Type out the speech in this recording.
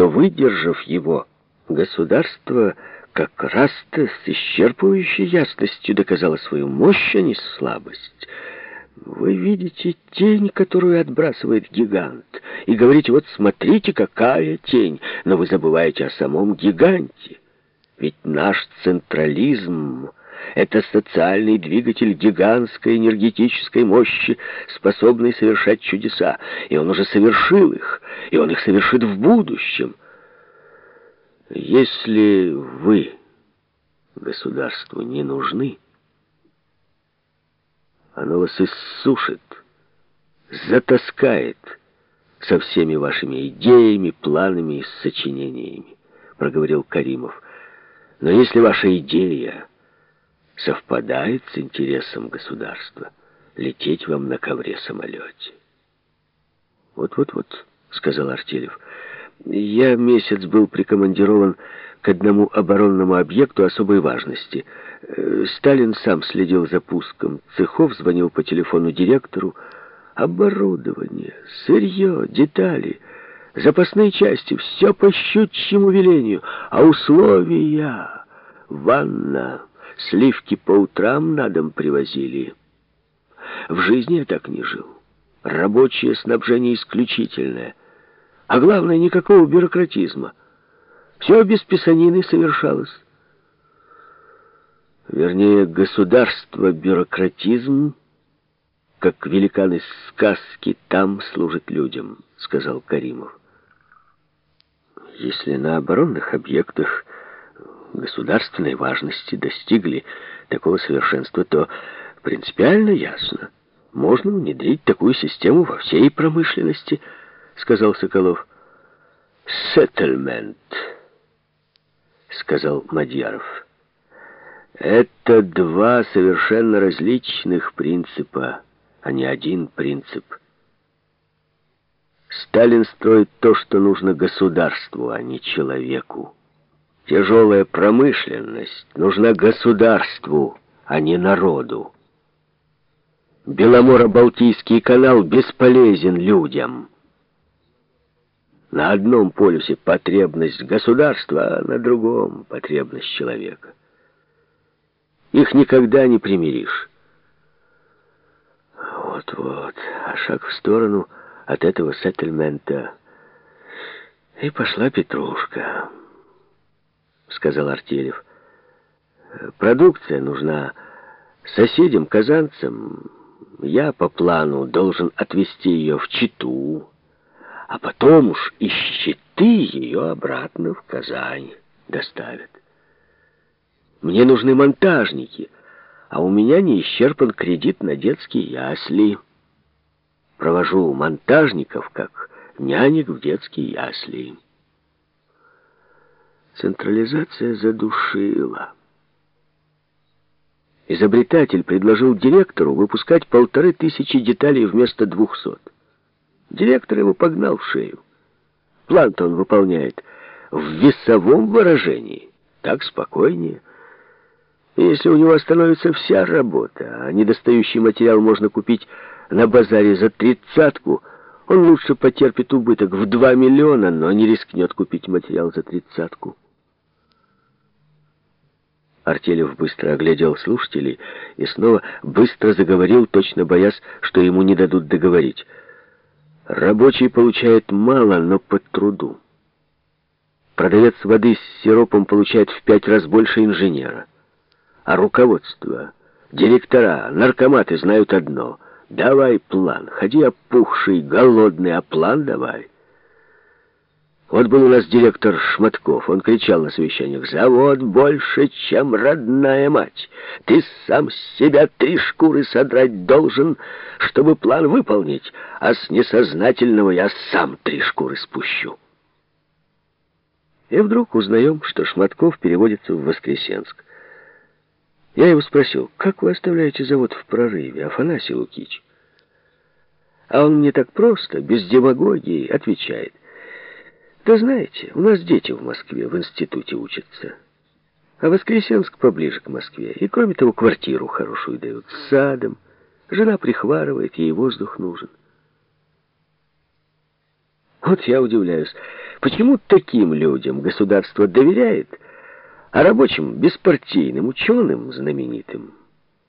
что, выдержав его, государство как раз-то с исчерпывающей ясностью доказало свою мощь, а не слабость. Вы видите тень, которую отбрасывает гигант, и говорите, вот смотрите, какая тень, но вы забываете о самом гиганте. Ведь наш централизм — это социальный двигатель гигантской энергетической мощи, способный совершать чудеса, и он уже совершил их, и он их совершит в будущем. Если вы государству не нужны, оно вас иссушит, затаскает со всеми вашими идеями, планами и сочинениями, проговорил Каримов. Но если ваша идея совпадает с интересом государства, лететь вам на ковре-самолете. «Вот-вот-вот», — сказал Артелев. «Я месяц был прикомандирован к одному оборонному объекту особой важности. Э, Сталин сам следил за пуском. Цехов звонил по телефону директору. Оборудование, сырье, детали, запасные части, все по щучьему велению. А условия... Ванна, сливки по утрам на дом привозили. В жизни я так не жил. Рабочее снабжение исключительное. А главное, никакого бюрократизма. Все без писанины совершалось. Вернее, государство, бюрократизм, как великан из сказки, там служит людям, сказал Каримов. Если на оборонных объектах государственной важности достигли такого совершенства, то принципиально ясно. Можно внедрить такую систему во всей промышленности, сказал Соколов. Settlement сказал Мадьяров. Это два совершенно различных принципа, а не один принцип. Сталин строит то, что нужно государству, а не человеку. Тяжелая промышленность нужна государству, а не народу. Беломоро-Балтийский канал бесполезен людям. На одном полюсе потребность государства, а на другом потребность человека. Их никогда не примиришь. Вот-вот, а шаг в сторону от этого сеттельмента. И пошла Петрушка, сказал Артелев. Продукция нужна соседям, казанцам. Я по плану должен отвезти ее в Читу, а потом уж из щиты ее обратно в Казань доставят. Мне нужны монтажники, а у меня не исчерпан кредит на детские ясли. Провожу монтажников, как нянек в детские ясли. Централизация задушила. Изобретатель предложил директору выпускать полторы тысячи деталей вместо двухсот. Директор его погнал в шею. План-то он выполняет в весовом выражении. Так спокойнее. Если у него остановится вся работа, а недостающий материал можно купить на базаре за тридцатку, он лучше потерпит убыток в два миллиона, но не рискнет купить материал за тридцатку. Артелев быстро оглядел слушателей и снова быстро заговорил, точно боясь, что ему не дадут договорить. Рабочий получает мало, но по труду. Продавец воды с сиропом получает в пять раз больше инженера. А руководство, директора, наркоматы знают одно. Давай план. Ходи опухший, голодный, а план давай. Вот был у нас директор Шматков. Он кричал на совещаниях, «Завод больше, чем родная мать. Ты сам с себя три шкуры содрать должен, чтобы план выполнить, а с несознательного я сам три шкуры спущу». И вдруг узнаем, что Шматков переводится в Воскресенск. Я его спросил, «Как вы оставляете завод в прорыве, Афанасий Лукич?» А он мне так просто, без демагогии, отвечает, да знаете, у нас дети в Москве в институте учатся. А Воскресенск поближе к Москве. И кроме того, квартиру хорошую дают, с садом. Жена прихварывает, ей воздух нужен. Вот я удивляюсь, Почему таким людям государство доверяет, а рабочим, беспартийным, ученым, знаменитым,